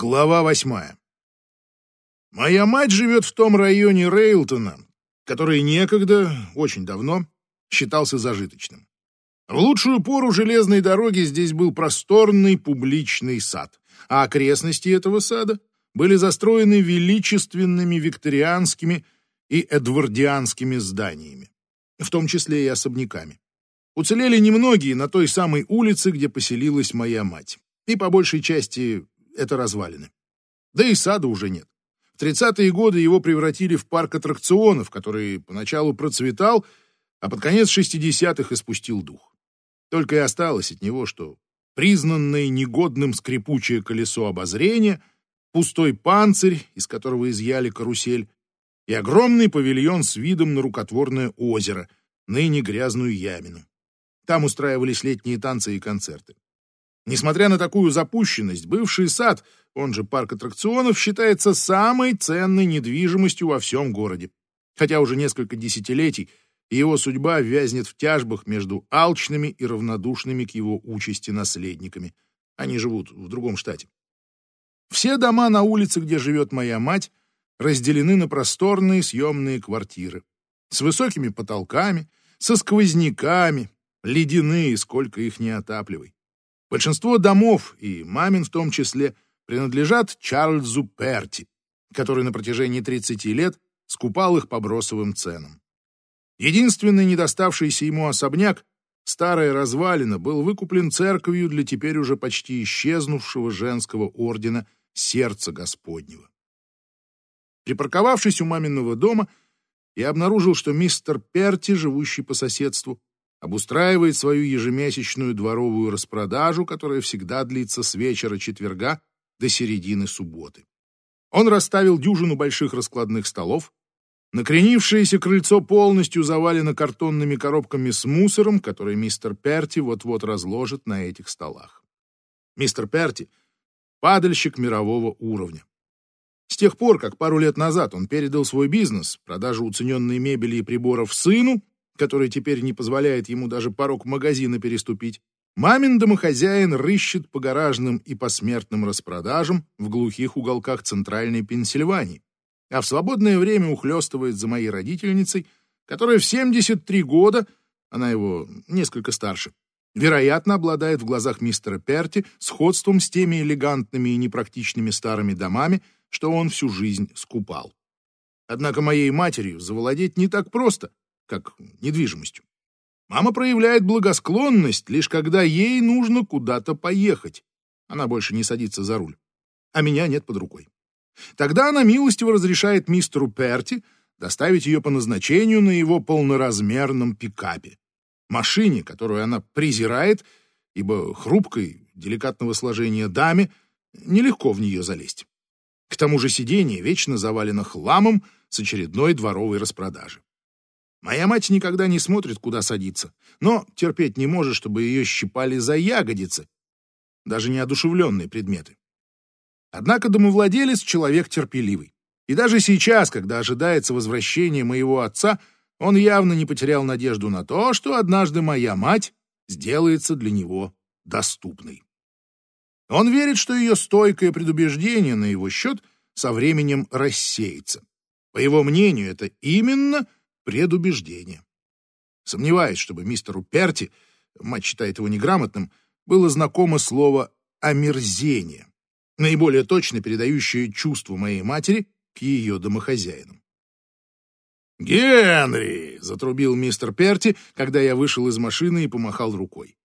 Глава восьмая. Моя мать живет в том районе Рейлтона, который некогда, очень давно, считался зажиточным. В лучшую пору железной дороги здесь был просторный публичный сад, а окрестности этого сада были застроены величественными викторианскими и эдвардианскими зданиями, в том числе и особняками. Уцелели немногие на той самой улице, где поселилась моя мать, и по большей части это развалины. Да и сада уже нет. В 30-е годы его превратили в парк аттракционов, который поначалу процветал, а под конец 60-х испустил дух. Только и осталось от него, что признанное негодным скрипучее колесо обозрения, пустой панцирь, из которого изъяли карусель, и огромный павильон с видом на рукотворное озеро, ныне грязную ямину. Там устраивались летние танцы и концерты. Несмотря на такую запущенность, бывший сад, он же парк аттракционов, считается самой ценной недвижимостью во всем городе. Хотя уже несколько десятилетий его судьба вязнет в тяжбах между алчными и равнодушными к его участи наследниками. Они живут в другом штате. Все дома на улице, где живет моя мать, разделены на просторные съемные квартиры. С высокими потолками, со сквозняками, ледяные, сколько их не отапливай. Большинство домов, и мамин в том числе, принадлежат Чарльзу Перти, который на протяжении 30 лет скупал их по бросовым ценам. Единственный недоставшийся ему особняк, старая развалина, был выкуплен церковью для теперь уже почти исчезнувшего женского ордена Сердца Господнего. Припарковавшись у маминого дома, я обнаружил, что мистер Перти, живущий по соседству, обустраивает свою ежемесячную дворовую распродажу, которая всегда длится с вечера четверга до середины субботы. Он расставил дюжину больших раскладных столов, накренившееся крыльцо полностью завалено картонными коробками с мусором, который мистер Перти вот-вот разложит на этих столах. Мистер Перти — падальщик мирового уровня. С тех пор, как пару лет назад он передал свой бизнес, продажу уцененной мебели и приборов сыну, который теперь не позволяет ему даже порог магазина переступить, мамин домохозяин рыщет по гаражным и посмертным распродажам в глухих уголках центральной Пенсильвании, а в свободное время ухлёстывает за моей родительницей, которая в 73 года, она его несколько старше, вероятно, обладает в глазах мистера Перти сходством с теми элегантными и непрактичными старыми домами, что он всю жизнь скупал. Однако моей матерью завладеть не так просто, как недвижимостью. Мама проявляет благосклонность, лишь когда ей нужно куда-то поехать. Она больше не садится за руль. А меня нет под рукой. Тогда она милостиво разрешает мистеру Перти доставить ее по назначению на его полноразмерном пикапе. Машине, которую она презирает, ибо хрупкой, деликатного сложения даме нелегко в нее залезть. К тому же сиденье вечно завалено хламом с очередной дворовой распродажи. Моя мать никогда не смотрит, куда садиться, но терпеть не может, чтобы ее щипали за ягодицы, даже неодушевленные предметы. Однако домовладелец — человек терпеливый. И даже сейчас, когда ожидается возвращение моего отца, он явно не потерял надежду на то, что однажды моя мать сделается для него доступной. Он верит, что ее стойкое предубеждение на его счет со временем рассеется. По его мнению, это именно — предубеждение. Сомневаюсь, чтобы мистеру Перти, мать считает его неграмотным, было знакомо слово «омерзение», наиболее точно передающее чувство моей матери к ее домохозяинам. «Генри!» — затрубил мистер Перти, когда я вышел из машины и помахал рукой.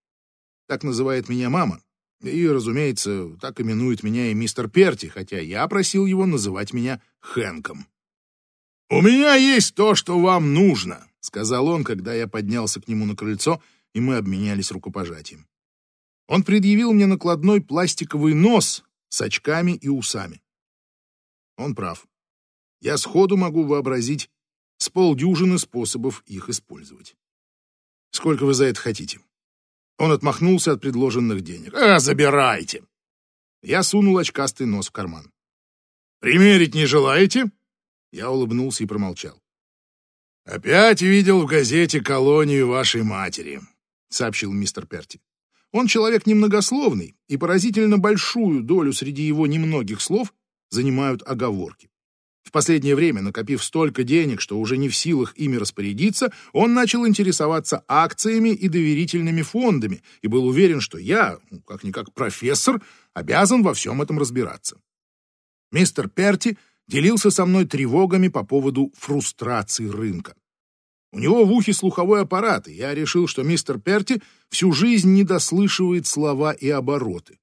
Так называет меня мама. И, разумеется, так именует меня и мистер Перти, хотя я просил его называть меня Хэнком. «У меня есть то, что вам нужно», — сказал он, когда я поднялся к нему на крыльцо, и мы обменялись рукопожатием. Он предъявил мне накладной пластиковый нос с очками и усами. Он прав. Я сходу могу вообразить с полдюжины способов их использовать. Сколько вы за это хотите? Он отмахнулся от предложенных денег. «А, забирайте!» Я сунул очкастый нос в карман. «Примерить не желаете?» Я улыбнулся и промолчал. «Опять видел в газете колонию вашей матери», — сообщил мистер Перти. Он человек немногословный, и поразительно большую долю среди его немногих слов занимают оговорки. В последнее время, накопив столько денег, что уже не в силах ими распорядиться, он начал интересоваться акциями и доверительными фондами и был уверен, что я, ну, как-никак профессор, обязан во всем этом разбираться. Мистер Перти делился со мной тревогами по поводу фрустрации рынка. У него в ухе слуховой аппарат, и я решил, что мистер Перти всю жизнь не дослышивает слова и обороты.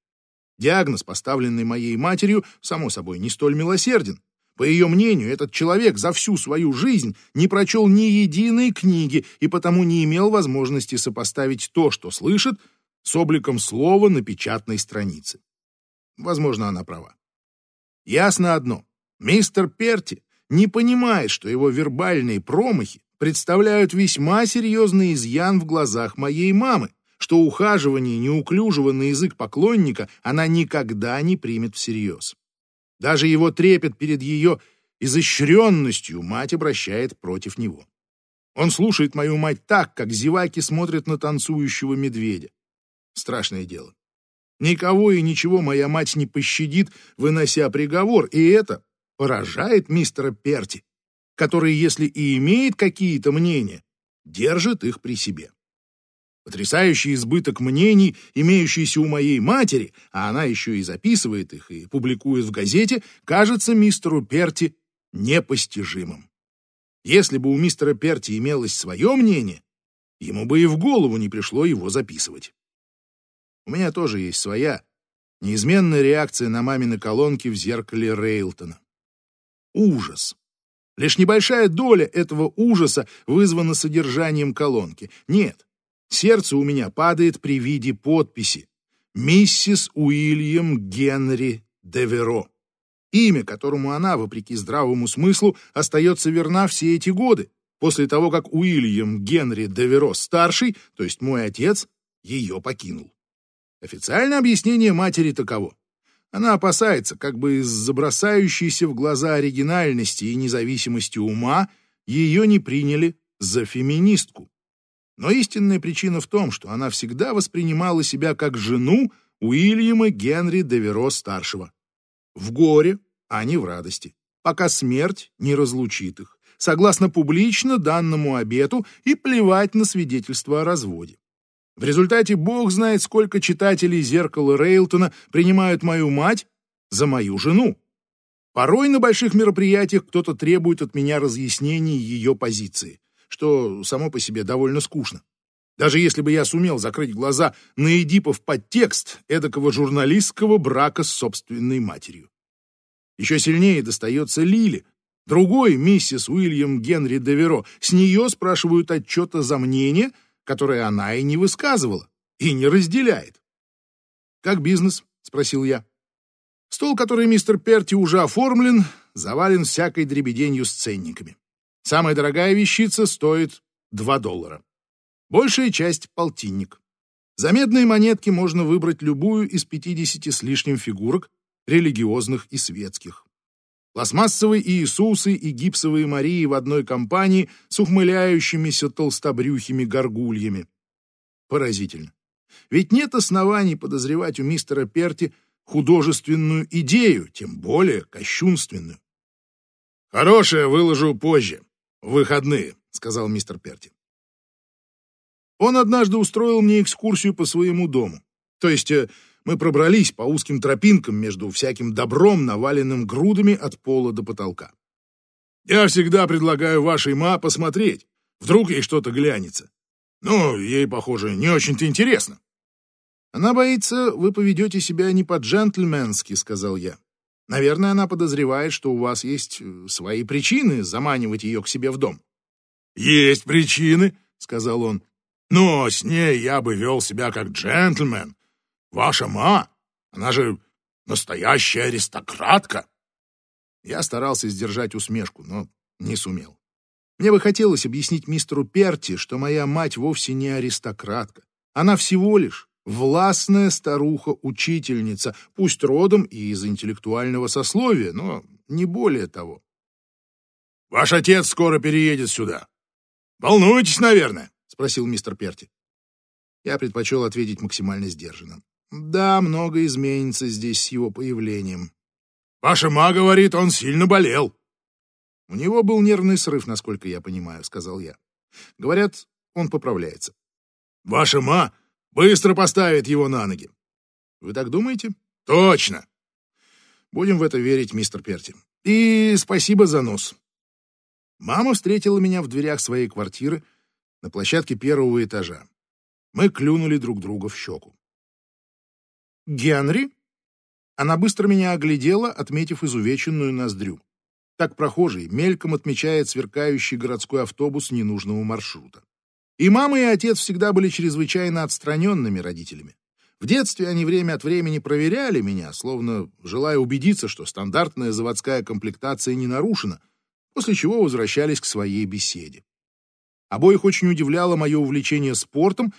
Диагноз, поставленный моей матерью, само собой, не столь милосерден. По ее мнению, этот человек за всю свою жизнь не прочел ни единой книги и потому не имел возможности сопоставить то, что слышит, с обликом слова на печатной странице. Возможно, она права. Ясно одно. Мистер Перти не понимает, что его вербальные промахи представляют весьма серьезный изъян в глазах моей мамы, что ухаживание неуклюжего на язык поклонника она никогда не примет всерьез. Даже его трепет перед ее изощренностью мать обращает против него. Он слушает мою мать так, как зеваки смотрят на танцующего медведя. Страшное дело. Никого и ничего моя мать не пощадит, вынося приговор, и это поражает мистера Перти, который, если и имеет какие-то мнения, держит их при себе. Потрясающий избыток мнений, имеющийся у моей матери, а она еще и записывает их и публикует в газете, кажется мистеру Перти непостижимым. Если бы у мистера Перти имелось свое мнение, ему бы и в голову не пришло его записывать. У меня тоже есть своя, неизменная реакция на мамины колонки в зеркале Рейлтона. Ужас. Лишь небольшая доля этого ужаса вызвана содержанием колонки. Нет, Сердце у меня падает при виде подписи «Миссис Уильям Генри Деверо». Имя, которому она, вопреки здравому смыслу, остается верна все эти годы, после того, как Уильям Генри Деверо старший, то есть мой отец, ее покинул. Официальное объяснение матери таково. Она опасается, как бы из-за бросающейся в глаза оригинальности и независимости ума ее не приняли за феминистку. Но истинная причина в том, что она всегда воспринимала себя как жену Уильяма Генри Деверо-старшего. В горе, а не в радости, пока смерть не разлучит их, согласно публично данному обету и плевать на свидетельство о разводе. В результате бог знает, сколько читателей «Зеркала Рейлтона» принимают мою мать за мою жену. Порой на больших мероприятиях кто-то требует от меня разъяснений ее позиции что само по себе довольно скучно. Даже если бы я сумел закрыть глаза на Эдипов подтекст эдакого журналистского брака с собственной матерью. Еще сильнее достается Лили, другой миссис Уильям Генри Деверо. С нее спрашивают отчета за мнение, которое она и не высказывала, и не разделяет. «Как бизнес?» — спросил я. Стол, который мистер Перти уже оформлен, завален всякой дребеденью с ценниками. Самая дорогая вещица стоит 2 доллара. Большая часть — полтинник. За медные монетки можно выбрать любую из 50 с лишним фигурок, религиозных и светских. Пластмассовые Иисусы и гипсовые Марии в одной компании с ухмыляющимися толстобрюхими горгульями. Поразительно. Ведь нет оснований подозревать у мистера Перти художественную идею, тем более кощунственную. «Хорошее выложу позже», «В выходные», — сказал мистер Перти. Он однажды устроил мне экскурсию по своему дому. То есть э, мы пробрались по узким тропинкам между всяким добром, наваленным грудами от пола до потолка. Я всегда предлагаю вашей ма посмотреть. Вдруг ей что-то глянется. Ну, ей, похоже, не очень-то интересно. Она боится, вы поведете себя не по-джентльменски, сказал я. Наверное, она подозревает, что у вас есть э, свои причины заманивать ее к себе в дом. «Есть причины», — сказал он. «Но с ней я бы вел себя как джентльмен. Ваша ма, она же настоящая аристократка». Я старался сдержать усмешку, но не сумел. Мне бы хотелось объяснить мистеру Перти, что моя мать вовсе не аристократка. Она всего лишь властная старуха-учительница, пусть родом и из интеллектуального сословия, но не более того. «Ваш отец скоро переедет сюда. Волнуетесь, наверное?» — спросил мистер Перти. Я предпочел ответить максимально сдержанно. Да, много изменится здесь с его появлением. «Ваша ма говорит, он сильно болел». «У него был нервный срыв, насколько я понимаю», — сказал я. «Говорят, он поправляется». «Ваша ма быстро поставит его на ноги». «Вы так думаете?» «Точно!» «Будем в это верить, мистер Перти. И спасибо за нос». Мама встретила меня в дверях своей квартиры на площадке первого этажа. Мы клюнули друг друга в щеку. «Генри?» Она быстро меня оглядела, отметив изувеченную ноздрю. Так прохожий мельком отмечает сверкающий городской автобус ненужного маршрута. И мама, и отец всегда были чрезвычайно отстраненными родителями. В детстве они время от времени проверяли меня, словно желая убедиться, что стандартная заводская комплектация не нарушена, после чего возвращались к своей беседе. Обоих очень удивляло мое увлечение спортом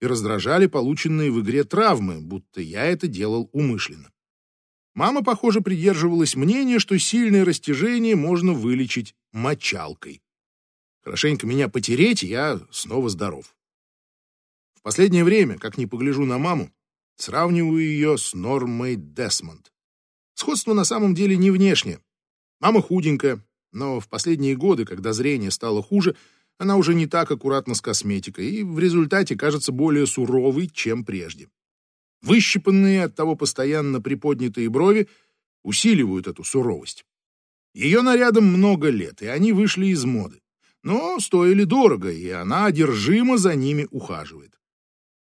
и раздражали полученные в игре травмы, будто я это делал умышленно. Мама, похоже, придерживалась мнения, что сильное растяжение можно вылечить мочалкой. Хорошенько меня потереть, и я снова здоров. В последнее время, как ни погляжу на маму, сравниваю ее с Нормой Десмонд. Сходство на самом деле не внешнее. Мама худенькая, но в последние годы, когда зрение стало хуже, она уже не так аккуратна с косметикой и в результате кажется более суровой, чем прежде. Выщипанные от того постоянно приподнятые брови усиливают эту суровость. Ее нарядам много лет, и они вышли из моды. Но стоили дорого, и она одержимо за ними ухаживает.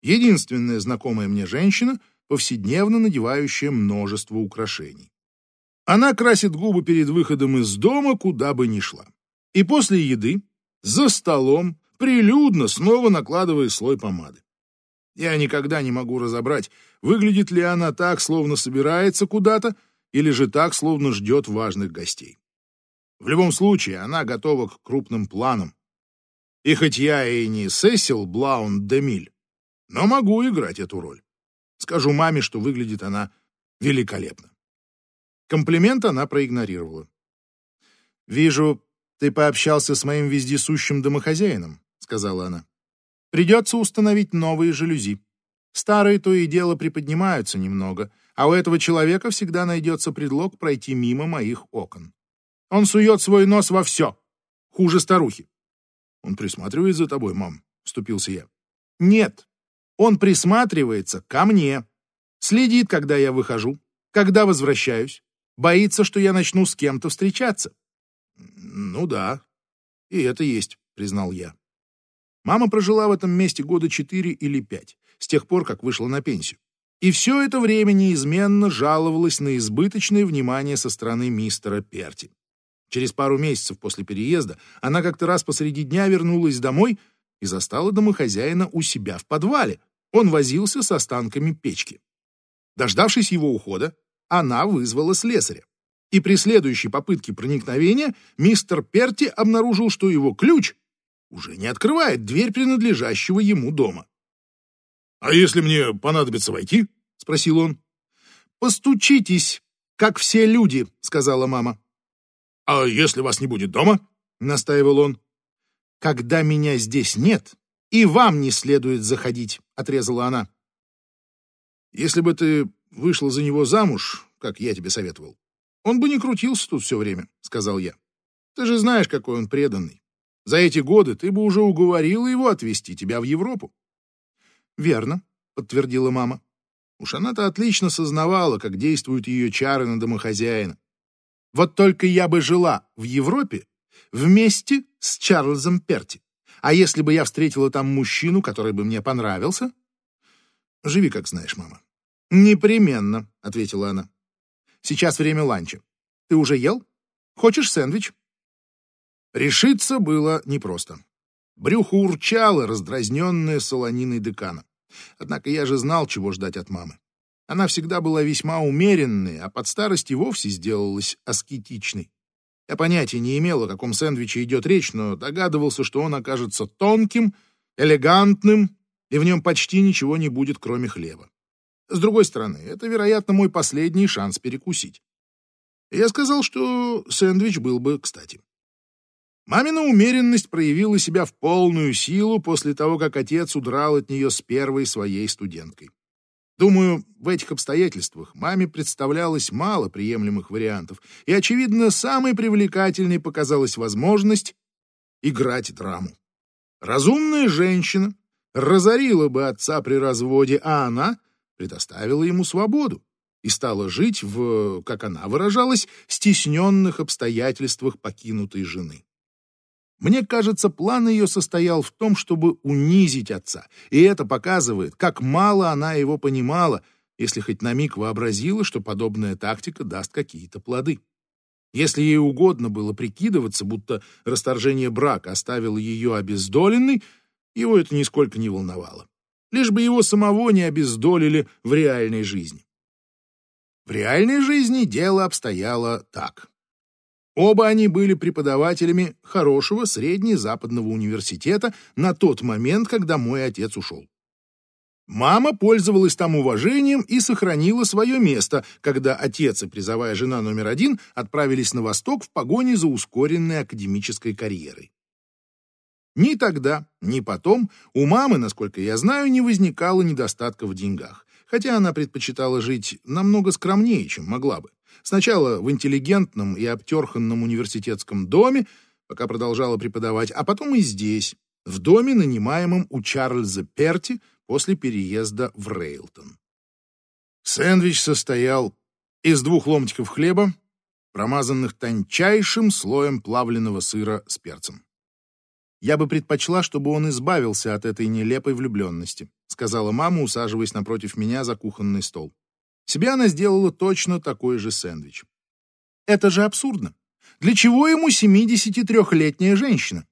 Единственная знакомая мне женщина, повседневно надевающая множество украшений. Она красит губы перед выходом из дома, куда бы ни шла. И после еды за столом, прилюдно снова накладывая слой помады. Я никогда не могу разобрать, выглядит ли она так, словно собирается куда-то, или же так, словно ждет важных гостей. В любом случае, она готова к крупным планам. И хоть я и не Сесил Блаун Демиль, но могу играть эту роль. Скажу маме, что выглядит она великолепно. Комплимент она проигнорировала. «Вижу, «Ты пообщался с моим вездесущим домохозяином», — сказала она. «Придется установить новые жалюзи. Старые то и дело приподнимаются немного, а у этого человека всегда найдется предлог пройти мимо моих окон. Он сует свой нос во все. Хуже старухи». «Он присматривает за тобой, мам», — вступился я. «Нет, он присматривается ко мне. Следит, когда я выхожу, когда возвращаюсь. Боится, что я начну с кем-то встречаться. «Ну да, и это есть», — признал я. Мама прожила в этом месте года четыре или пять, с тех пор, как вышла на пенсию. И все это время неизменно жаловалась на избыточное внимание со стороны мистера Перти. Через пару месяцев после переезда она как-то раз посреди дня вернулась домой и застала домохозяина у себя в подвале. Он возился с останками печки. Дождавшись его ухода, она вызвала слесаря и при следующей попытке проникновения мистер Перти обнаружил, что его ключ уже не открывает дверь принадлежащего ему дома. «А если мне понадобится войти?» — спросил он. «Постучитесь, как все люди», — сказала мама. «А если вас не будет дома?» — настаивал он. «Когда меня здесь нет, и вам не следует заходить», — отрезала она. «Если бы ты вышла за него замуж, как я тебе советовал, он бы не крутился тут все время, сказал я. Ты же знаешь, какой он преданный. За эти годы ты бы уже уговорила его отвезти тебя в Европу. Верно, подтвердила мама. Уж она-то отлично сознавала, как действуют ее чары на домохозяина. Вот только я бы жила в Европе вместе с Чарльзом Перти. А если бы я встретила там мужчину, который бы мне понравился? Живи, как знаешь, мама. Непременно, ответила она. Сейчас время ланча. Ты уже ел? Хочешь сэндвич?» Решиться было непросто. Брюхо урчало, раздразненное солониной декана. Однако я же знал, чего ждать от мамы. Она всегда была весьма умеренной, а под старость и вовсе сделалась аскетичной. Я понятия не имел, о каком сэндвиче идет речь, но догадывался, что он окажется тонким, элегантным, и в нем почти ничего не будет, кроме хлеба. С другой стороны, это, вероятно, мой последний шанс перекусить. Я сказал, что сэндвич был бы кстати. Мамина умеренность проявила себя в полную силу после того, как отец удрал от нее с первой своей студенткой. Думаю, в этих обстоятельствах маме представлялось мало приемлемых вариантов, и, очевидно, самой привлекательной показалась возможность играть драму. Разумная женщина разорила бы отца при разводе, а она предоставила ему свободу и стала жить в, как она выражалась, стесненных обстоятельствах покинутой жены. Мне кажется, план ее состоял в том, чтобы унизить отца, и это показывает, как мало она его понимала, если хоть на миг вообразила, что подобная тактика даст какие-то плоды. Если ей угодно было прикидываться, будто расторжение брака оставило ее обездоленной, его это нисколько не волновало. Лишь бы его самого не обездолили в реальной жизни. В реальной жизни дело обстояло так. Оба они были преподавателями хорошего среднезападного университета на тот момент, когда мой отец ушел. Мама пользовалась там уважением и сохранила свое место, когда отец и призовая жена номер один отправились на восток в погоне за ускоренной академической карьерой. Ни тогда, ни потом у мамы, насколько я знаю, не возникало недостатка в деньгах, хотя она предпочитала жить намного скромнее, чем могла бы. Сначала в интеллигентном и обтерханном университетском доме, пока продолжала преподавать, а потом и здесь, в доме, нанимаемом у Чарльза Перти после переезда в Рейлтон. Сэндвич состоял из двух ломтиков хлеба, промазанных тончайшим слоем плавленного сыра с перцем. «Я бы предпочла, чтобы он избавился от этой нелепой влюбленности», сказала мама, усаживаясь напротив меня за кухонный стол. Себе она сделала точно такой же сэндвич. Это же абсурдно. Для чего ему 73-летняя женщина?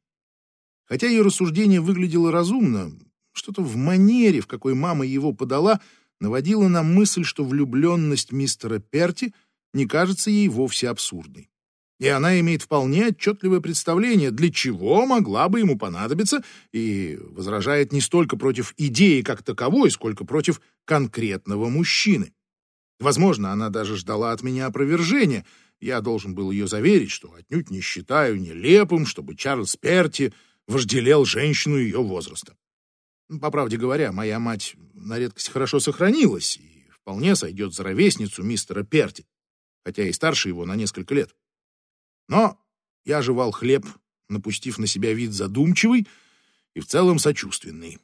Хотя ее рассуждение выглядело разумно, что-то в манере, в какой мама его подала, наводило на мысль, что влюбленность мистера Перти не кажется ей вовсе абсурдной. И она имеет вполне отчетливое представление, для чего могла бы ему понадобиться, и возражает не столько против идеи как таковой, сколько против конкретного мужчины. Возможно, она даже ждала от меня опровержения. Я должен был ее заверить, что отнюдь не считаю нелепым, чтобы Чарльз Перти вожделел женщину ее возраста. По правде говоря, моя мать на редкость хорошо сохранилась и вполне сойдет за ровесницу мистера Перти, хотя и старше его на несколько лет. Но я жевал хлеб, напустив на себя вид задумчивый и в целом сочувственный.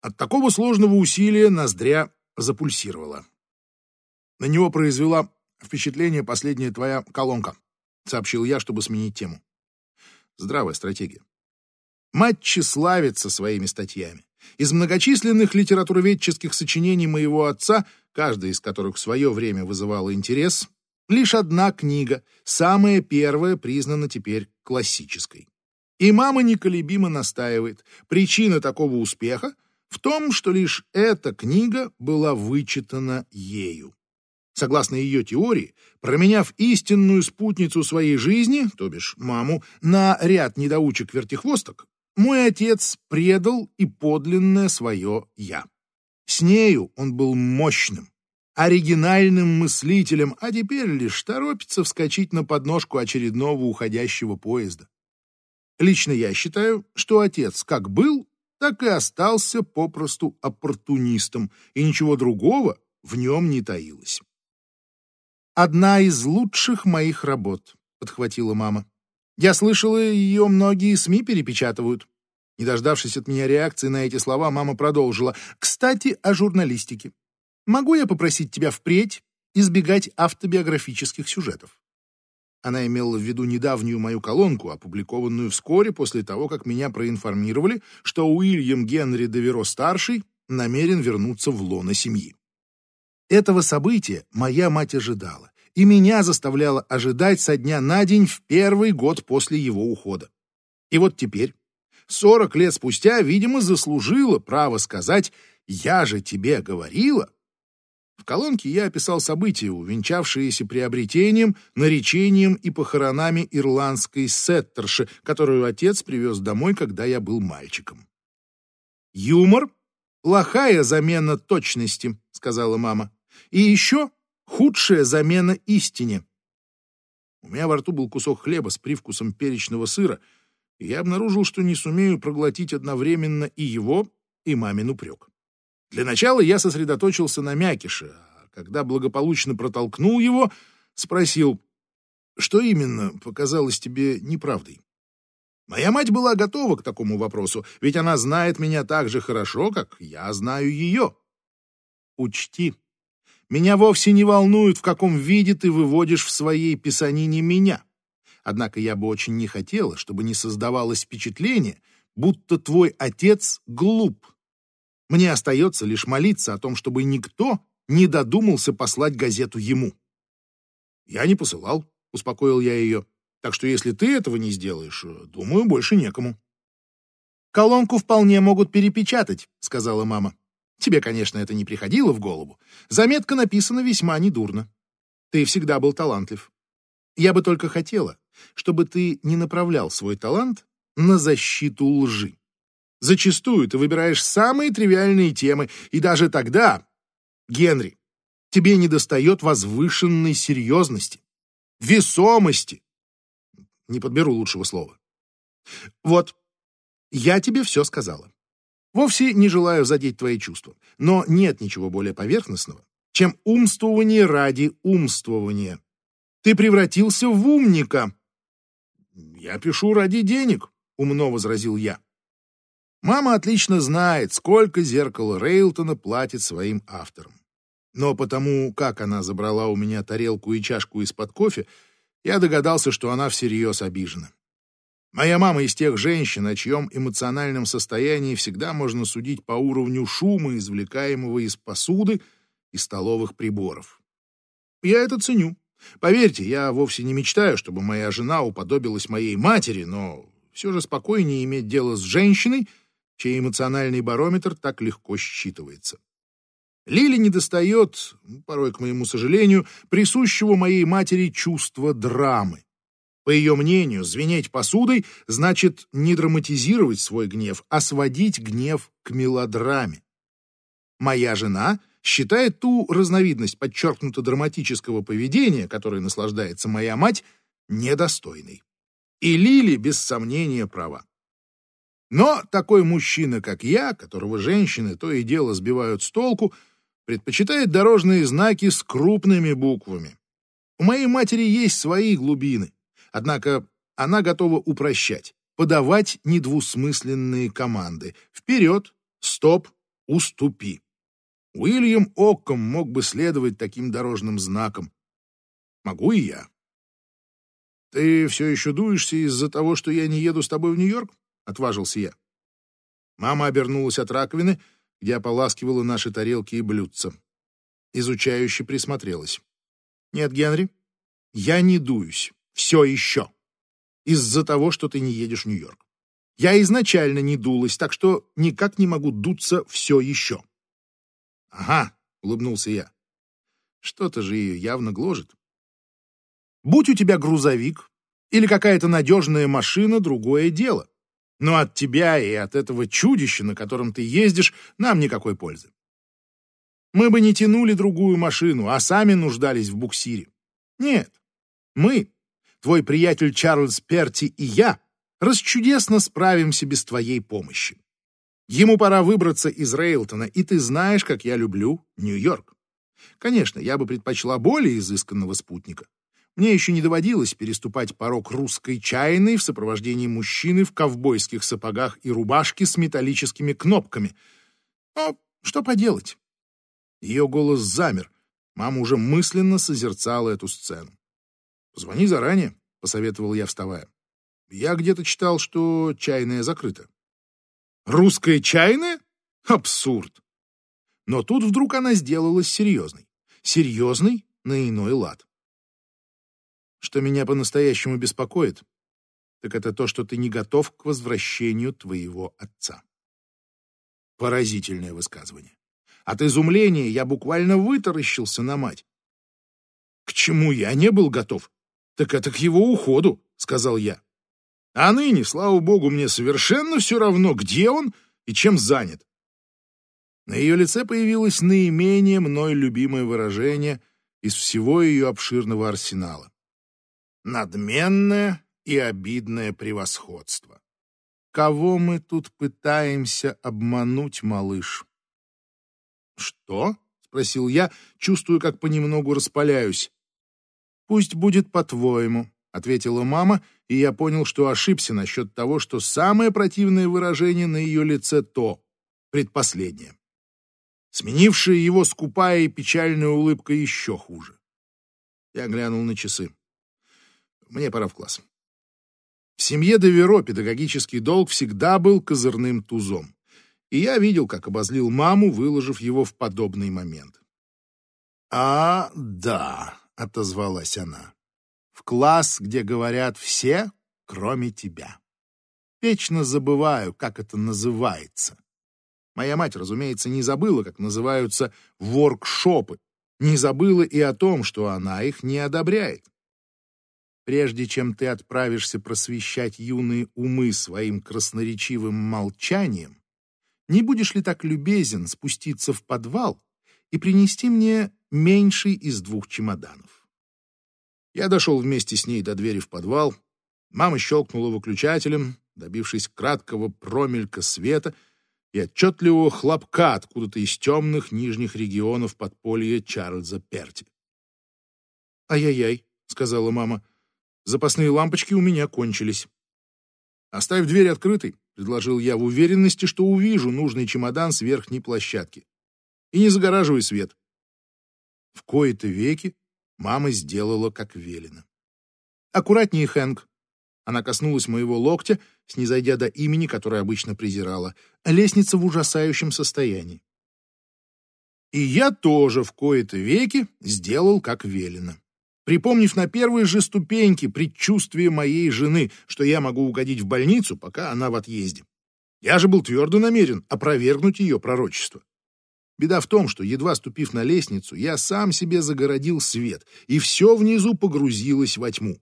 От такого сложного усилия ноздря запульсировала. На него произвела впечатление последняя твоя колонка, сообщил я, чтобы сменить тему. Здравая стратегия. Мать тщеславится своими статьями. Из многочисленных литературоведческих сочинений моего отца, каждая из которых в свое время вызывала интерес, лишь одна книга, самая первая, признана теперь классической. И мама неколебимо настаивает, причина такого успеха в том, что лишь эта книга была вычитана ею. Согласно ее теории, променяв истинную спутницу своей жизни, то бишь маму, на ряд недоучек-вертихвосток, мой отец предал и подлинное свое «я». С нею он был мощным, оригинальным мыслителем, а теперь лишь торопится вскочить на подножку очередного уходящего поезда. Лично я считаю, что отец как был, так и остался попросту оппортунистом, и ничего другого в нем не таилось. «Одна из лучших моих работ», — подхватила мама. «Я слышала, ее многие СМИ перепечатывают». Не дождавшись от меня реакции на эти слова, мама продолжила. «Кстати, о журналистике. Могу я попросить тебя впредь избегать автобиографических сюжетов?» Она имела в виду недавнюю мою колонку, опубликованную вскоре после того, как меня проинформировали, что Уильям Генри Деверо-старший намерен вернуться в лоно семьи. Этого события моя мать ожидала, и меня заставляла ожидать со дня на день в первый год после его ухода. И вот теперь, сорок лет спустя, видимо, заслужила право сказать «Я же тебе говорила». В колонке я описал события, увенчавшиеся приобретением, наречением и похоронами ирландской сеттерши, которую отец привез домой, когда я был мальчиком. «Юмор — плохая замена точности», — сказала мама. И еще худшая замена истине. У меня во рту был кусок хлеба с привкусом перечного сыра, и я обнаружил, что не сумею проглотить одновременно и его, и мамин упрек. Для начала я сосредоточился на мякише, а когда благополучно протолкнул его, спросил, что именно показалось тебе неправдой? Моя мать была готова к такому вопросу, ведь она знает меня так же хорошо, как я знаю ее. Учти, меня вовсе не волнует, в каком виде ты выводишь в своей писанине меня. Однако я бы очень не хотела, чтобы не создавалось впечатление, будто твой отец глуп. Мне остается лишь молиться о том, чтобы никто не додумался послать газету ему. Я не посылал, успокоил я ее. Так что если ты этого не сделаешь, думаю, больше некому. Колонку вполне могут перепечатать, сказала мама. Тебе, конечно, это не приходило в голову. Заметка написана весьма недурно. Ты всегда был талантлив. Я бы только хотела, чтобы ты не направлял свой талант на защиту лжи. Зачастую ты выбираешь самые тривиальные темы, и даже тогда, Генри, тебе недостает возвышенной серьезности, весомости. Не подберу лучшего слова. Вот, я тебе все сказала. Вовсе не желаю задеть твои чувства, но нет ничего более поверхностного, чем умствование ради умствования. Ты превратился в умника. Я пишу ради денег, умно возразил я. Мама отлично знает, сколько зеркало Рейлтона платит своим авторам. Но потому, как она забрала у меня тарелку и чашку из-под кофе, я догадался, что она всерьез обижена. Моя мама из тех женщин, о чьем эмоциональном состоянии всегда можно судить по уровню шума, извлекаемого из посуды и столовых приборов. Я это ценю. Поверьте, я вовсе не мечтаю, чтобы моя жена уподобилась моей матери, но все же спокойнее иметь дело с женщиной, чей эмоциональный барометр так легко считывается. Лили недостает, порой, к моему сожалению, присущего моей матери чувства драмы. По ее мнению, звенеть посудой значит не драматизировать свой гнев, а сводить гнев к мелодраме. Моя жена считает ту разновидность подчеркнуто драматического поведения, которой наслаждается моя мать, недостойной. И Лили, без сомнения, права. Но такой мужчина, как я, которого женщины то и дело сбивают с толку, предпочитает дорожные знаки с крупными буквами. У моей матери есть свои глубины. Однако она готова упрощать, подавать недвусмысленные команды. Вперед, стоп, уступи. Уильям Окком мог бы следовать таким дорожным знакам. Могу и я. «Ты все еще дуешься из-за того, что я не еду с тобой в Нью-Йорк?» — отважился я. Мама обернулась от раковины, где ополаскивала наши тарелки и блюдца. Изучающе присмотрелась. «Нет, Генри, я не дуюсь. Все еще. Из-за того, что ты не едешь в Нью-Йорк. Я изначально не дулась, так что никак не могу дуться все еще. Ага, улыбнулся я. Что-то же ее явно гложет. Будь у тебя грузовик или какая-то надежная машина, другое дело. Но от тебя и от этого чудища, на котором ты ездишь, нам никакой пользы. Мы бы не тянули другую машину, а сами нуждались в буксире. Нет, мы твой приятель Чарльз Перти и я расчудесно справимся без твоей помощи. Ему пора выбраться из Рейлтона, и ты знаешь, как я люблю Нью-Йорк. Конечно, я бы предпочла более изысканного спутника. Мне еще не доводилось переступать порог русской чайной в сопровождении мужчины в ковбойских сапогах и рубашке с металлическими кнопками. Но что поделать? Ее голос замер. Мама уже мысленно созерцала эту сцену. Звони заранее, посоветовал я, вставая. Я где-то читал, что чайная закрыта. Русская чайная? Абсурд. Но тут вдруг она сделалась серьезной. Серьезной на иной лад. Что меня по-настоящему беспокоит, так это то, что ты не готов к возвращению твоего отца. Поразительное высказывание. От изумления я буквально вытаращился на мать. К чему я не был готов? Так это к его уходу, сказал я. А ныне, слава богу, мне совершенно все равно, где он и чем занят. На ее лице появилось наименее мной любимое выражение из всего ее обширного арсенала. Надменное и обидное превосходство. кого мы тут пытаемся обмануть, малыш?» «Что?» — спросил я, чувствую, как понемногу распаляюсь. «Пусть будет по-твоему», — ответила мама, и я понял, что ошибся насчет того, что самое противное выражение на ее лице то, предпоследнее. Сменившая его скупая и печальная улыбка еще хуже. Я глянул на часы. Мне пора в класс. В семье Деверо педагогический долг всегда был козырным тузом. И я видел, как обозлил маму, выложив его в подобный момент. «А, да», — отозвалась она в класс, где говорят все, кроме тебя. Вечно забываю, как это называется. Моя мать, разумеется, не забыла, как называются воркшопы, не забыла и о том, что она их не одобряет. Прежде чем ты отправишься просвещать юные умы своим красноречивым молчанием, не будешь ли так любезен спуститься в подвал и принести мне меньший из двух чемоданов? Я дошел вместе с ней до двери в подвал. Мама щелкнула выключателем, добившись краткого промелька света и отчетливого хлопка откуда-то из темных нижних регионов подполья Чарльза Перти. «Ай-яй-яй», — сказала мама, — «запасные лампочки у меня кончились». «Оставь дверь открытой», — предложил я в уверенности, что увижу нужный чемодан с верхней площадки. «И не загораживай свет». В кои-то веки Мама сделала, как велено. «Аккуратнее, Хэнк!» Она коснулась моего локтя, снизойдя до имени, которое обычно презирала. Лестница в ужасающем состоянии. И я тоже в кои-то веки сделал, как велено. Припомнив на первой же ступеньке предчувствие моей жены, что я могу угодить в больницу, пока она в отъезде. Я же был твердо намерен опровергнуть ее пророчество. Беда в том, что, едва ступив на лестницу, я сам себе загородил свет, и все внизу погрузилось во тьму.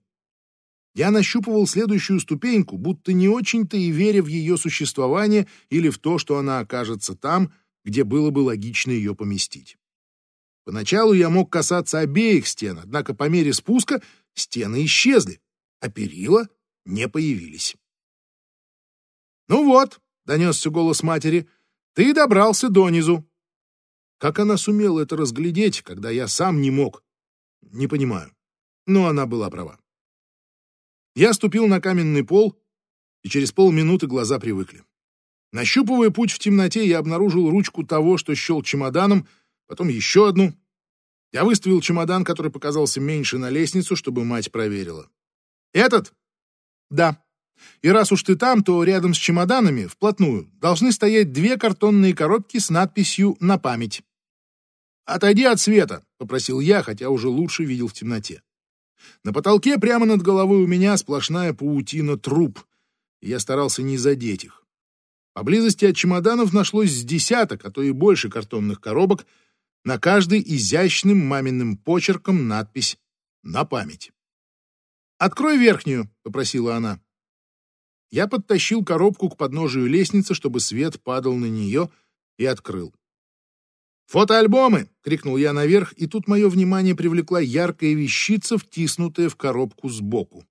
Я нащупывал следующую ступеньку, будто не очень-то и веря в ее существование или в то, что она окажется там, где было бы логично ее поместить. Поначалу я мог касаться обеих стен, однако по мере спуска стены исчезли, а перила не появились. «Ну вот», — донесся голос матери, — «ты добрался донизу. Как она сумела это разглядеть, когда я сам не мог? Не понимаю. Но она была права. Я ступил на каменный пол, и через полминуты глаза привыкли. Нащупывая путь в темноте, я обнаружил ручку того, что счел чемоданом, потом еще одну. Я выставил чемодан, который показался меньше на лестницу, чтобы мать проверила. «Этот?» «Да. И раз уж ты там, то рядом с чемоданами, вплотную, должны стоять две картонные коробки с надписью «На память». «Отойди от света», — попросил я, хотя уже лучше видел в темноте. На потолке прямо над головой у меня сплошная паутина труб, и я старался не задеть их. Поблизости от чемоданов нашлось с десяток, а то и больше картонных коробок, на каждой изящным маминым почерком надпись «На память». «Открой верхнюю», — попросила она. Я подтащил коробку к подножию лестницы, чтобы свет падал на нее, и открыл. «Фотоальбомы!» — крикнул я наверх, и тут мое внимание привлекла яркая вещица, втиснутая в коробку сбоку.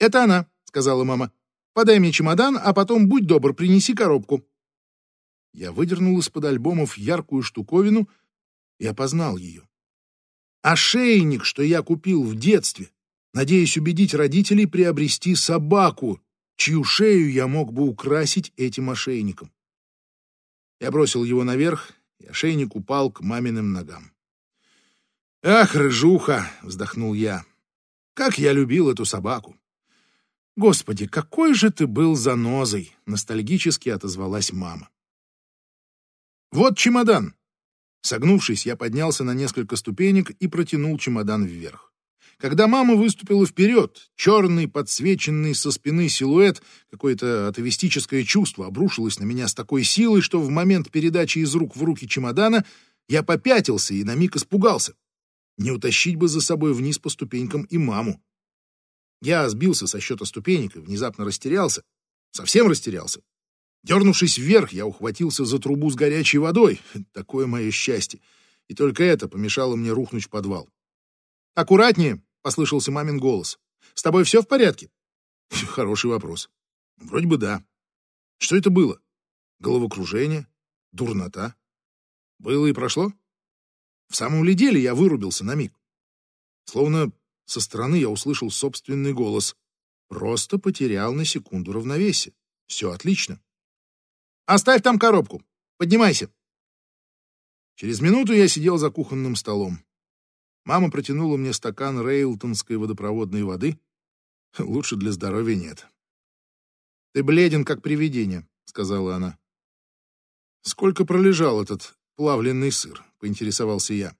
«Это она», — сказала мама. «Подай мне чемодан, а потом, будь добр, принеси коробку». Я выдернул из-под альбомов яркую штуковину и опознал ее. Ошейник, что я купил в детстве, надеясь убедить родителей приобрести собаку, чью шею я мог бы украсить этим ошейником. Я бросил его наверх и ошейник упал к маминым ногам. «Ах, рыжуха!» — вздохнул я. «Как я любил эту собаку!» «Господи, какой же ты был занозой!» — ностальгически отозвалась мама. «Вот чемодан!» Согнувшись, я поднялся на несколько ступенек и протянул чемодан вверх. Когда мама выступила вперед, черный, подсвеченный со спины силуэт, какое-то атовистическое чувство обрушилось на меня с такой силой, что в момент передачи из рук в руки чемодана я попятился и на миг испугался. Не утащить бы за собой вниз по ступенькам и маму. Я сбился со счета ступенек и внезапно растерялся. Совсем растерялся. Дернувшись вверх, я ухватился за трубу с горячей водой. Такое мое счастье. И только это помешало мне рухнуть в подвал. «Аккуратнее!» — послышался мамин голос. «С тобой все в порядке?» «Хороший вопрос. Вроде бы да. Что это было? Головокружение? Дурнота? Было и прошло? В самом ли деле я вырубился на миг? Словно со стороны я услышал собственный голос. Просто потерял на секунду равновесие. Все отлично. Оставь там коробку. Поднимайся. Через минуту я сидел за кухонным столом. Мама протянула мне стакан рейлтонской водопроводной воды. Лучше для здоровья нет. «Ты бледен, как привидение», — сказала она. «Сколько пролежал этот плавленный сыр?» — поинтересовался я.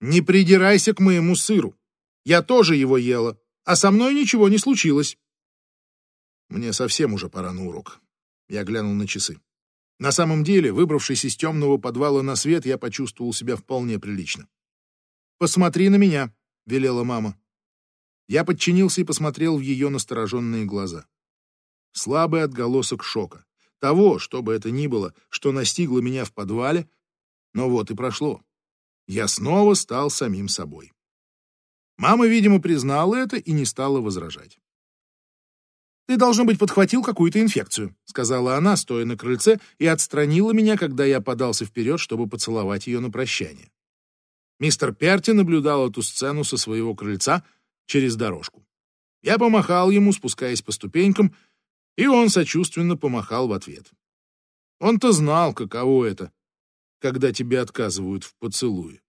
«Не придирайся к моему сыру. Я тоже его ела, а со мной ничего не случилось». Мне совсем уже пора на урок. Я глянул на часы. На самом деле, выбравшись из темного подвала на свет, я почувствовал себя вполне прилично. «Посмотри на меня», — велела мама. Я подчинился и посмотрел в ее настороженные глаза. Слабый отголосок шока. Того, что бы это ни было, что настигло меня в подвале, но вот и прошло. Я снова стал самим собой. Мама, видимо, признала это и не стала возражать. «Ты, должно быть, подхватил какую-то инфекцию», — сказала она, стоя на крыльце, и отстранила меня, когда я подался вперед, чтобы поцеловать ее на прощание. Мистер Перти наблюдал эту сцену со своего крыльца через дорожку. Я помахал ему, спускаясь по ступенькам, и он сочувственно помахал в ответ. Он-то знал, каково это, когда тебе отказывают в поцелуе.